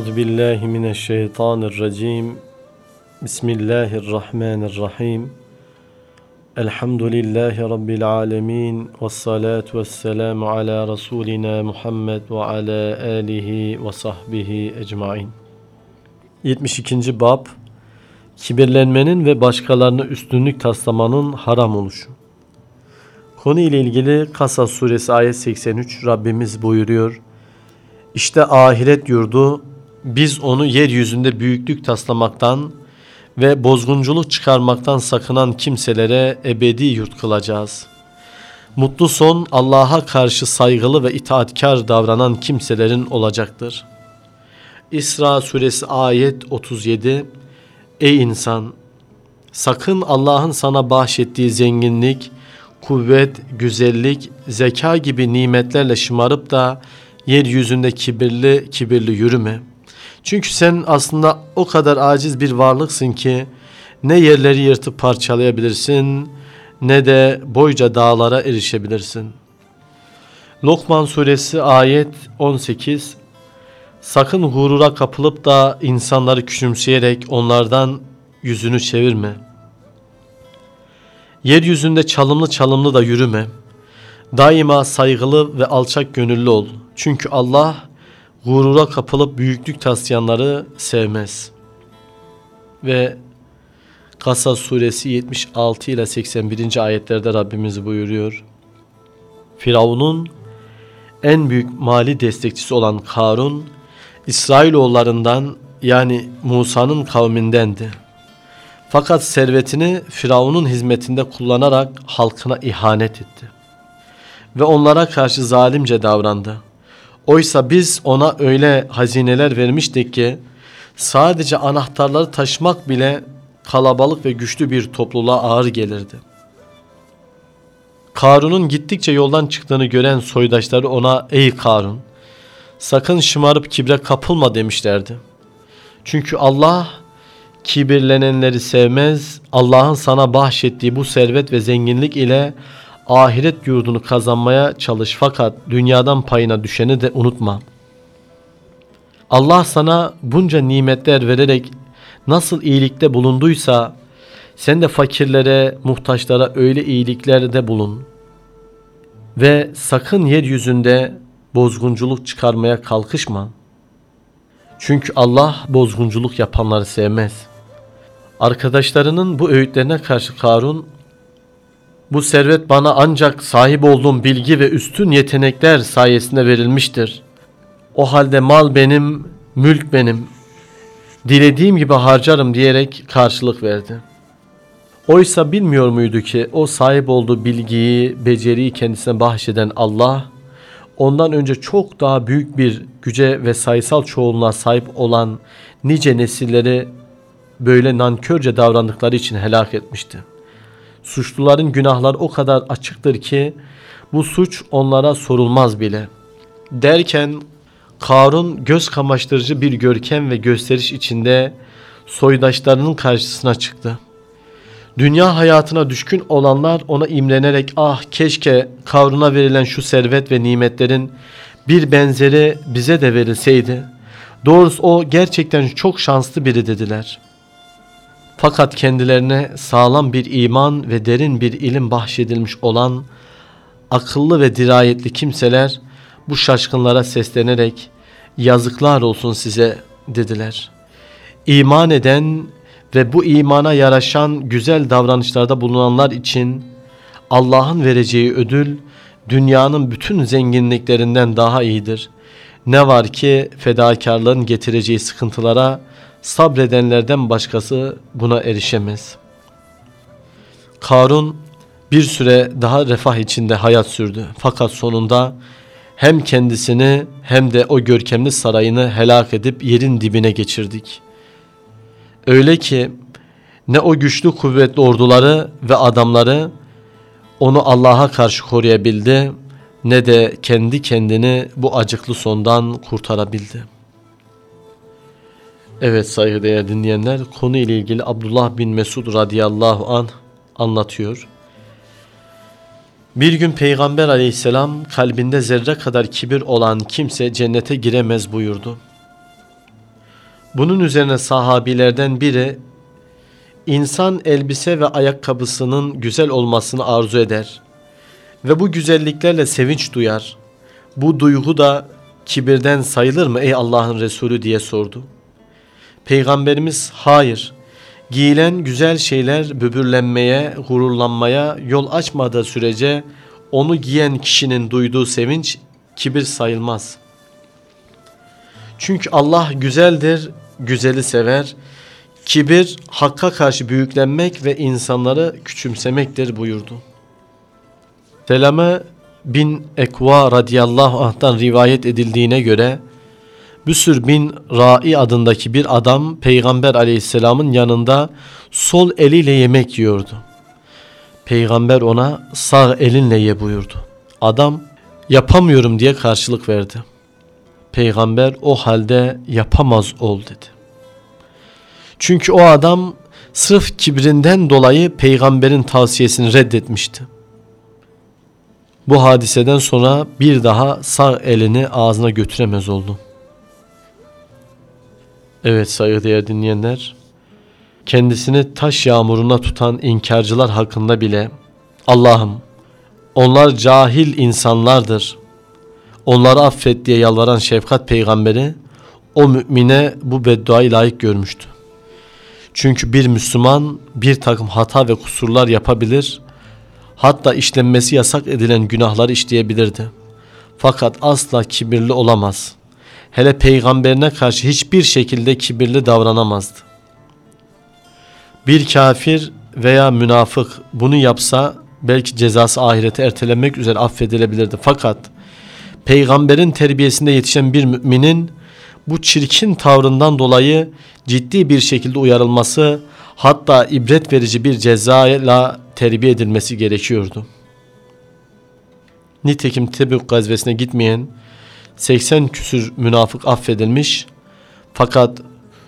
Euzu billahi mineşşeytanirracim. Bismillahirrahmanirrahim. Elhamdülillahi rabbil alamin ve salatu vesselamu ala rasulina Muhammed ve ala alihi ve sahbihi ecmaîn. 72. bab Kibirlenmenin ve başkalarına üstünlük taslamanın haram oluşu. Konu ile ilgili Kasas suresi ayet 83 Rabbimiz buyuruyor. İşte ahiret yurdu biz onu yeryüzünde büyüklük taslamaktan ve bozgunculuk çıkarmaktan sakınan kimselere ebedi yurt kılacağız. Mutlu son Allah'a karşı saygılı ve itaatkar davranan kimselerin olacaktır. İsra suresi ayet 37 Ey insan! Sakın Allah'ın sana bahşettiği zenginlik, kuvvet, güzellik, zeka gibi nimetlerle şımarıp da yeryüzünde kibirli kibirli yürüme. Çünkü sen aslında o kadar aciz bir varlıksın ki ne yerleri yırtıp parçalayabilirsin ne de boyca dağlara erişebilirsin. Lokman suresi ayet 18 Sakın gurura kapılıp da insanları küçümseyerek onlardan yüzünü çevirme. Yeryüzünde çalımlı çalımlı da yürüme. Daima saygılı ve alçak gönüllü ol. Çünkü Allah gurura kapılıp büyüklük taslayanları sevmez. Ve Kasas suresi 76 ile 81. ayetlerde Rabbimiz buyuruyor. Firavun'un en büyük mali destekçisi olan Karun, İsrailoğullarından yani Musa'nın kavmindendi. Fakat servetini Firavun'un hizmetinde kullanarak halkına ihanet etti. Ve onlara karşı zalimce davrandı. Oysa biz ona öyle hazineler vermiştik ki sadece anahtarları taşımak bile kalabalık ve güçlü bir topluluğa ağır gelirdi. Karun'un gittikçe yoldan çıktığını gören soydaşları ona ey Karun sakın şımarıp kibre kapılma demişlerdi. Çünkü Allah kibirlenenleri sevmez, Allah'ın sana bahşettiği bu servet ve zenginlik ile ahiret yurdunu kazanmaya çalış fakat dünyadan payına düşeni de unutma. Allah sana bunca nimetler vererek nasıl iyilikte bulunduysa sen de fakirlere, muhtaçlara öyle iyiliklerde bulun. Ve sakın yeryüzünde bozgunculuk çıkarmaya kalkışma. Çünkü Allah bozgunculuk yapanları sevmez. Arkadaşlarının bu öğütlerine karşı Karun bu servet bana ancak sahip olduğum bilgi ve üstün yetenekler sayesinde verilmiştir. O halde mal benim, mülk benim. Dilediğim gibi harcarım diyerek karşılık verdi. Oysa bilmiyor muydu ki o sahip olduğu bilgiyi, beceriyi kendisine bahşeden Allah, ondan önce çok daha büyük bir güce ve sayısal çoğunluğa sahip olan nice nesilleri böyle nankörce davrandıkları için helak etmişti. Suçluların günahlar o kadar açıktır ki bu suç onlara sorulmaz bile. Derken Karun göz kamaştırıcı bir görkem ve gösteriş içinde soydaşlarının karşısına çıktı. Dünya hayatına düşkün olanlar ona imrenerek ah keşke Karun'a verilen şu servet ve nimetlerin bir benzeri bize de verilseydi. Doğrusu o gerçekten çok şanslı biri dediler.'' Fakat kendilerine sağlam bir iman ve derin bir ilim bahşedilmiş olan akıllı ve dirayetli kimseler bu şaşkınlara seslenerek yazıklar olsun size dediler. İman eden ve bu imana yaraşan güzel davranışlarda bulunanlar için Allah'ın vereceği ödül dünyanın bütün zenginliklerinden daha iyidir. Ne var ki fedakarlığın getireceği sıkıntılara sabredenlerden başkası buna erişemez. Karun bir süre daha refah içinde hayat sürdü. Fakat sonunda hem kendisini hem de o görkemli sarayını helak edip yerin dibine geçirdik. Öyle ki ne o güçlü kuvvetli orduları ve adamları onu Allah'a karşı koruyabildi ne de kendi kendini bu acıklı sondan kurtarabildi.'' Evet saygıdeğer dinleyenler konu ile ilgili Abdullah bin Mesud radıyallahu an anlatıyor. Bir gün Peygamber aleyhisselam kalbinde zerre kadar kibir olan kimse cennete giremez buyurdu. Bunun üzerine sahabilerden biri insan elbise ve ayakkabısının güzel olmasını arzu eder ve bu güzelliklerle sevinç duyar. Bu duygu da kibirden sayılır mı ey Allah'ın Resulü diye sordu. Peygamberimiz hayır. Giyilen güzel şeyler böbürlenmeye, gururlanmaya yol açmadığı sürece onu giyen kişinin duyduğu sevinç kibir sayılmaz. Çünkü Allah güzeldir, güzeli sever. Kibir hakka karşı büyüklenmek ve insanları küçümsemektir buyurdu. Selame bin Ekva radıyallahu anh'tan rivayet edildiğine göre Büsür bin Ra'i adındaki bir adam Peygamber aleyhisselamın yanında sol eliyle yemek yiyordu. Peygamber ona sağ elinle ye buyurdu. Adam yapamıyorum diye karşılık verdi. Peygamber o halde yapamaz ol dedi. Çünkü o adam sırf kibrinden dolayı peygamberin tavsiyesini reddetmişti. Bu hadiseden sonra bir daha sağ elini ağzına götüremez oldu. Evet saygıdeğer dinleyenler, kendisini taş yağmuruna tutan inkarcılar hakkında bile Allah'ım onlar cahil insanlardır. Onları affet diye yalvaran şefkat peygamberi o mümine bu bedduayı layık görmüştü. Çünkü bir Müslüman bir takım hata ve kusurlar yapabilir, hatta işlenmesi yasak edilen günahları işleyebilirdi. Fakat asla kibirli olamaz. Hele peygamberine karşı hiçbir şekilde kibirli davranamazdı. Bir kafir veya münafık bunu yapsa belki cezası ahirete ertelenmek üzere affedilebilirdi. Fakat peygamberin terbiyesinde yetişen bir müminin bu çirkin tavrından dolayı ciddi bir şekilde uyarılması hatta ibret verici bir cezayla terbiye edilmesi gerekiyordu. Nitekim Tebük gazvesine gitmeyen 80 küsür münafık affedilmiş fakat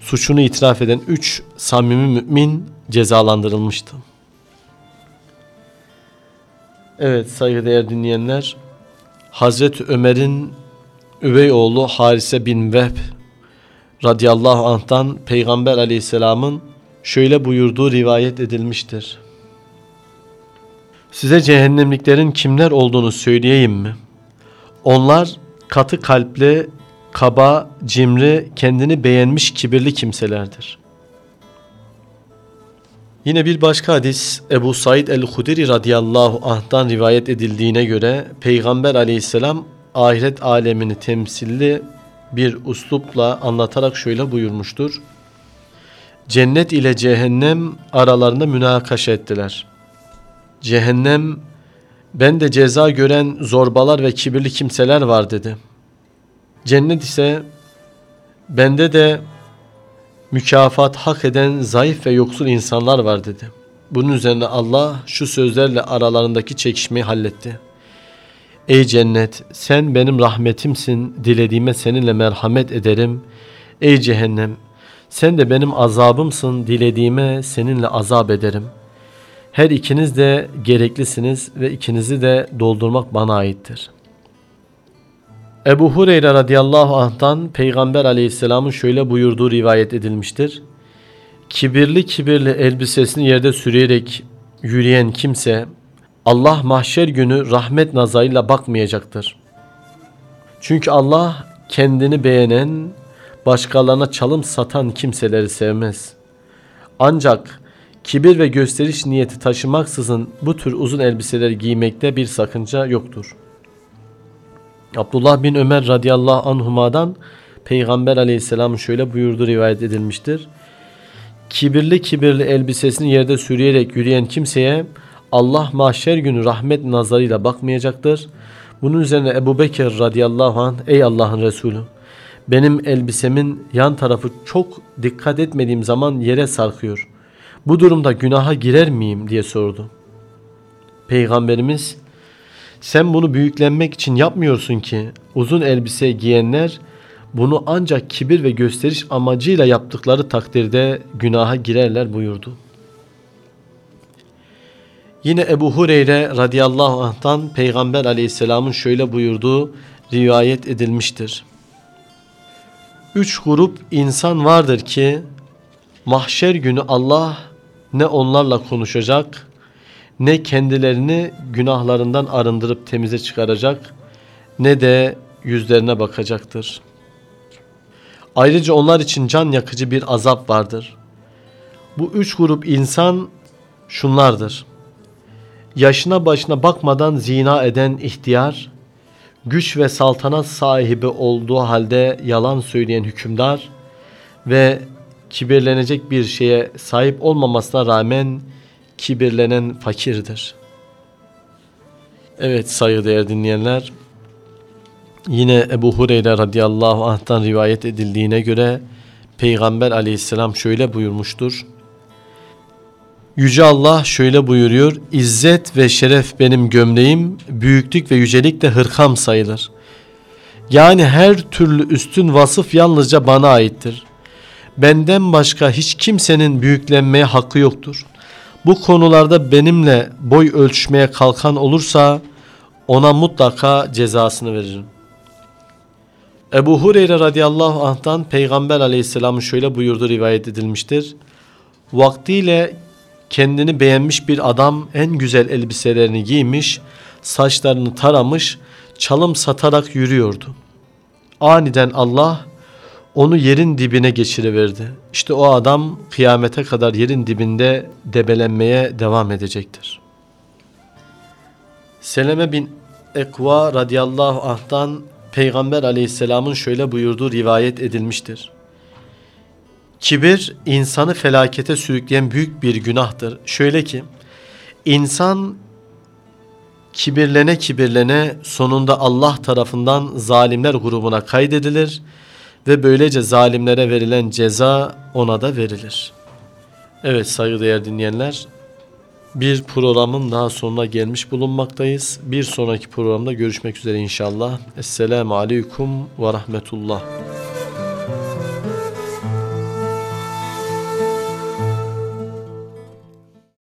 suçunu itiraf eden 3 samimi mümin cezalandırılmıştı. Evet saygıdeğer dinleyenler Hazreti Ömer'in üvey oğlu Harise bin Vehb radıyallahu anh'tan Peygamber aleyhisselamın şöyle buyurduğu rivayet edilmiştir. Size cehennemliklerin kimler olduğunu söyleyeyim mi? Onlar katı kalpli, kaba, cimri, kendini beğenmiş kibirli kimselerdir. Yine bir başka hadis Ebu Said el-Hudri radıyallahu anh'tan rivayet edildiğine göre Peygamber aleyhisselam ahiret alemini temsilli bir uslupla anlatarak şöyle buyurmuştur. Cennet ile cehennem aralarında münakaşa ettiler. Cehennem ben de ceza gören zorbalar ve kibirli kimseler var dedi. Cennet ise bende de mükafat hak eden zayıf ve yoksul insanlar var dedi. Bunun üzerine Allah şu sözlerle aralarındaki çekişmeyi halletti. Ey cennet sen benim rahmetimsin dilediğime seninle merhamet ederim. Ey cehennem sen de benim azabımsın dilediğime seninle azap ederim. Her ikiniz de gereklisiniz ve ikinizi de doldurmak bana aittir. Ebu Hureyre radıyallahu anh'tan Peygamber aleyhisselamın şöyle buyurduğu rivayet edilmiştir. Kibirli kibirli elbisesini yerde sürüyerek yürüyen kimse Allah mahşer günü rahmet nazarıyla bakmayacaktır. Çünkü Allah kendini beğenen, başkalarına çalım satan kimseleri sevmez. Ancak kibir ve gösteriş niyeti taşımaksızın bu tür uzun elbiseler giymekte bir sakınca yoktur. Abdullah bin Ömer radıyallahu anhuma'dan Peygamber aleyhisselam şöyle buyurdu rivayet edilmiştir. Kibirli kibirli elbisesini yerde sürüyerek yürüyen kimseye Allah mahşer günü rahmet nazarıyla bakmayacaktır. Bunun üzerine Ebu Bekir radıyallahu anh ey Allah'ın Resulü benim elbisemin yan tarafı çok dikkat etmediğim zaman yere sarkıyor. Bu durumda günaha girer miyim diye sordu. Peygamberimiz sen bunu büyüklenmek için yapmıyorsun ki uzun elbise giyenler bunu ancak kibir ve gösteriş amacıyla yaptıkları takdirde günaha girerler buyurdu. Yine Ebu Hureyre radıyallahu anh'tan Peygamber aleyhisselamın şöyle buyurduğu rivayet edilmiştir. Üç grup insan vardır ki mahşer günü Allah ne onlarla konuşacak ne kendilerini günahlarından arındırıp temize çıkaracak ne de yüzlerine bakacaktır. Ayrıca onlar için can yakıcı bir azap vardır. Bu üç grup insan şunlardır. Yaşına başına bakmadan zina eden ihtiyar, güç ve saltanat sahibi olduğu halde yalan söyleyen hükümdar ve kibirlenecek bir şeye sahip olmamasına rağmen kibirlenen fakirdir. Evet saygıdeğer dinleyenler, yine Ebu Hureyre radıyallahu anh'tan rivayet edildiğine göre Peygamber aleyhisselam şöyle buyurmuştur. Yüce Allah şöyle buyuruyor. İzzet ve şeref benim gömleğim, büyüklük ve yücelik de hırkam sayılır. Yani her türlü üstün vasıf yalnızca bana aittir. Benden başka hiç kimsenin büyüklenmeye hakkı yoktur. Bu konularda benimle boy ölçmeye kalkan olursa ona mutlaka cezasını veririm. Ebu Hureyre radıyallahu anh'tan Peygamber aleyhisselamın şöyle buyurduğu rivayet edilmiştir. Vaktiyle kendini beğenmiş bir adam en güzel elbiselerini giymiş, saçlarını taramış, çalım satarak yürüyordu. Aniden Allah onu yerin dibine geçiriverdi. İşte o adam kıyamete kadar yerin dibinde debelenmeye devam edecektir. Seleme bin Ekva radıyallahu anh'tan Peygamber aleyhisselamın şöyle buyurduğu rivayet edilmiştir. Kibir insanı felakete sürükleyen büyük bir günahtır. Şöyle ki insan kibirlene kibirlene sonunda Allah tarafından zalimler grubuna kaydedilir ve böylece zalimlere verilen ceza ona da verilir. Evet saygıdeğer dinleyenler bir programın daha sonuna gelmiş bulunmaktayız. Bir sonraki programda görüşmek üzere inşallah. Esselamu Aleyküm ve Rahmetullah.